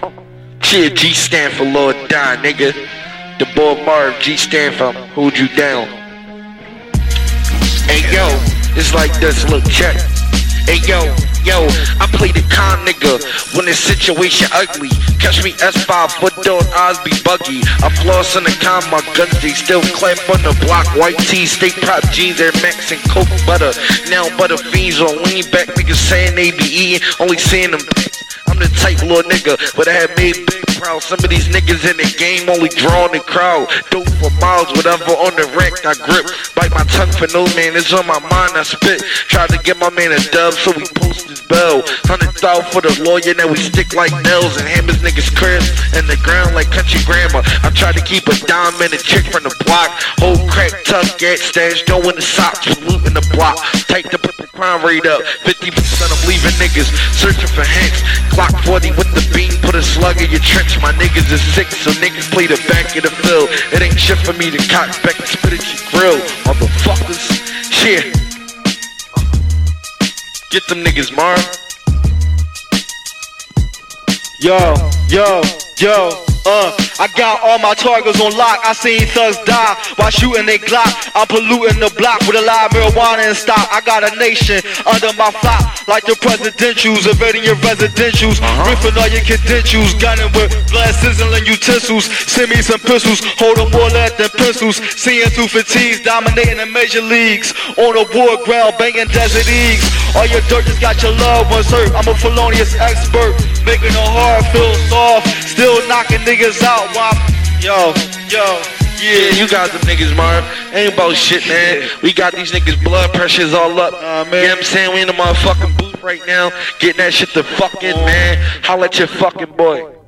Huh. G stand for Lord Die, nigga. The boy Marv G stand for Hold You Down. Hey yo, it's like this, look, check. Hey yo, yo, I play the con nigga when the situation ugly. Catch me S5, foot eyes be buggy. I floss in the con, my guns they still clap on the block. White tee, state prop jeans, Air Max and Coke butter. Now butter fiends on lean back, niggas saying they be eating, only seeing them. I'm the type little nigga, but I had made big proud. Some of these niggas in the game only drawing the crowd. Dope for miles, whatever on the rack I grip. Bite my tongue for no man, it's on my mind I spit. Tried to get my man a dub, so we post his bell. Hundred thousand for the lawyer, now we stick like nails and hammers niggas cribs and the ground like country grandma. I tried to keep a dime and a chick from the block. Whole crack tuck, at stash, go in the socks, looting the block. Take the put the crime rate up. 50% I'm leaving niggas searching for hints. Clock 40 with the beam, put a slug in your trench. My niggas is sick, so niggas play the back of the field. It ain't shit for me to cock back and spit at your grill, motherfuckers. Shit. Get them niggas, Marv. Yo, yo, yo, uh, I got all my targets on lock. I seen thugs die while shooting they Glock. I'm polluting the block with a lot of marijuana in stock. I got a nation under my flop, like the presidentials, evading your residentials, uh-huh. ripping all your credentials, gunning with blood sizzling utensils. Send me some pistols, holding more lead than pistols. Seeing through fatigues, dominating the major leagues. On the war ground, banging desert eags. All your dirt just got your loved ones hurt. I'm a felonious expert, making the heart feel soft. Still knocking niggas out while yo, yo. Yeah, you got them niggas, Marv. Ain't about shit, man. We got these niggas' blood pressures all up. Nah, man. You know what I'm saying? We in the motherfucking booth right now, getting that shit to fucking, man. Holla at your fucking boy.